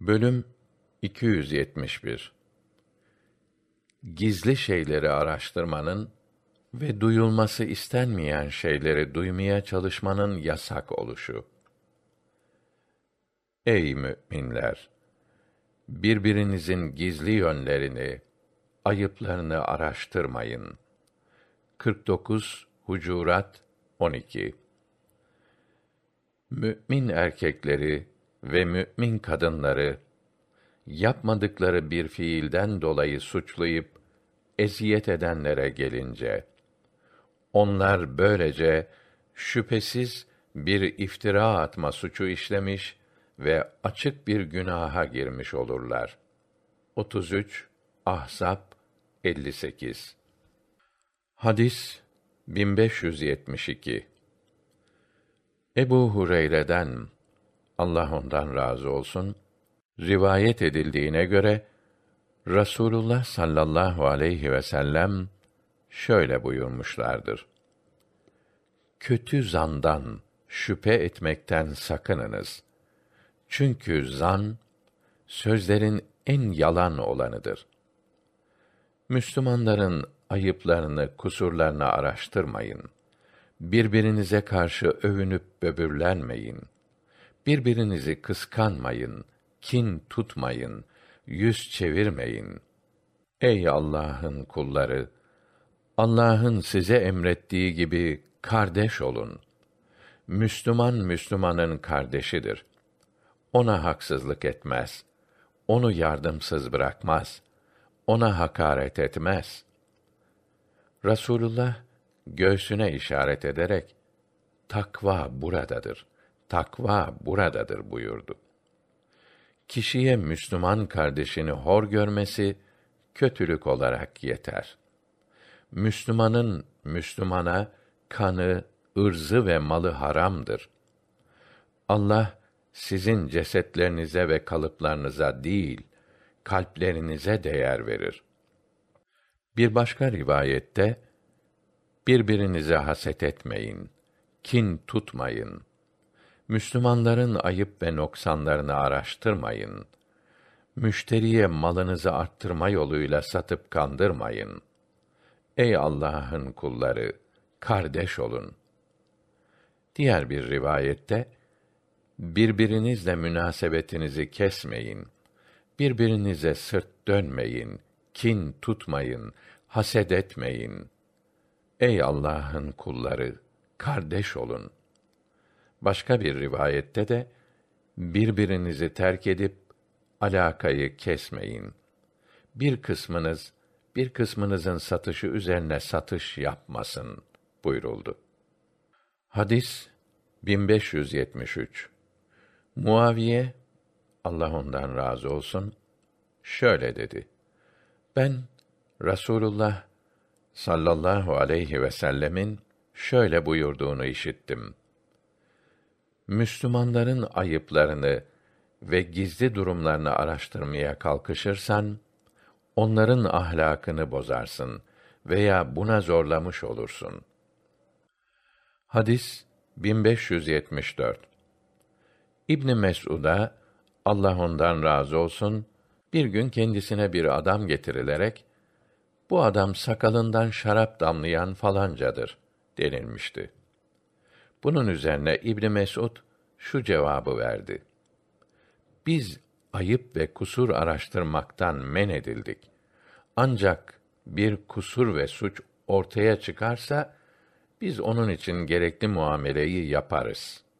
Bölüm 271 Gizli şeyleri araştırmanın ve duyulması istenmeyen şeyleri duymaya çalışmanın yasak oluşu. Ey müminler! Birbirinizin gizli yönlerini, ayıplarını araştırmayın. 49 Hucurat 12 Mümin erkekleri ve mümin kadınları yapmadıkları bir fiilden dolayı suçlayıp eziyet edenlere gelince onlar böylece şüphesiz bir iftira atma suçu işlemiş ve açık bir günaha girmiş olurlar. 33 Ahzab 58 Hadis 1572 Ebu Hureyre'den Allah ondan razı olsun rivayet edildiğine göre Rasulullah sallallahu aleyhi ve sellem şöyle buyurmuşlardır. Kötü zandan, şüphe etmekten sakınınız. Çünkü zan sözlerin en yalan olanıdır. Müslümanların ayıplarını, kusurlarını araştırmayın. Birbirinize karşı övünüp böbürlenmeyin. Birbirinizi kıskanmayın, kin tutmayın, yüz çevirmeyin. Ey Allah'ın kulları, Allah'ın size emrettiği gibi kardeş olun. Müslüman Müslümanın kardeşidir. Ona haksızlık etmez. Onu yardımsız bırakmaz. Ona hakaret etmez. Rasulullah göğsüne işaret ederek takva buradadır. Takva buradadır buyurdu. Kişiye Müslüman kardeşini hor görmesi kötülük olarak yeter. Müslümanın Müslümana kanı, ırzı ve malı haramdır. Allah sizin cesetlerinize ve kalıplarınıza değil, kalplerinize değer verir. Bir başka rivayette birbirinize haset etmeyin, kin tutmayın. Müslümanların ayıp ve noksanlarını araştırmayın. Müşteriye malınızı arttırma yoluyla satıp kandırmayın. Ey Allah'ın kulları, kardeş olun. Diğer bir rivayette birbirinizle münasebetinizi kesmeyin. Birbirinize sırt dönmeyin, kin tutmayın, haset etmeyin. Ey Allah'ın kulları, kardeş olun. Başka bir rivayette de birbirinizi terk edip alakayı kesmeyin. Bir kısmınız bir kısmınızın satışı üzerine satış yapmasın buyuruldu. Hadis 1573 Muaviye Allah ondan razı olsun şöyle dedi. Ben Rasulullah sallallahu aleyhi ve sellemin şöyle buyurduğunu işittim. Müslümanların ayıplarını ve gizli durumlarını araştırmaya kalkışırsan onların ahlakını bozarsın veya buna zorlamış olursun. Hadis 1574 İbn Mes'ud'a Allah ondan razı olsun bir gün kendisine bir adam getirilerek bu adam sakalından şarap damlayan falancadır denilmişti. Bunun üzerine İbn Mesud şu cevabı verdi. Biz ayıp ve kusur araştırmaktan men edildik. Ancak bir kusur ve suç ortaya çıkarsa biz onun için gerekli muameleyi yaparız.''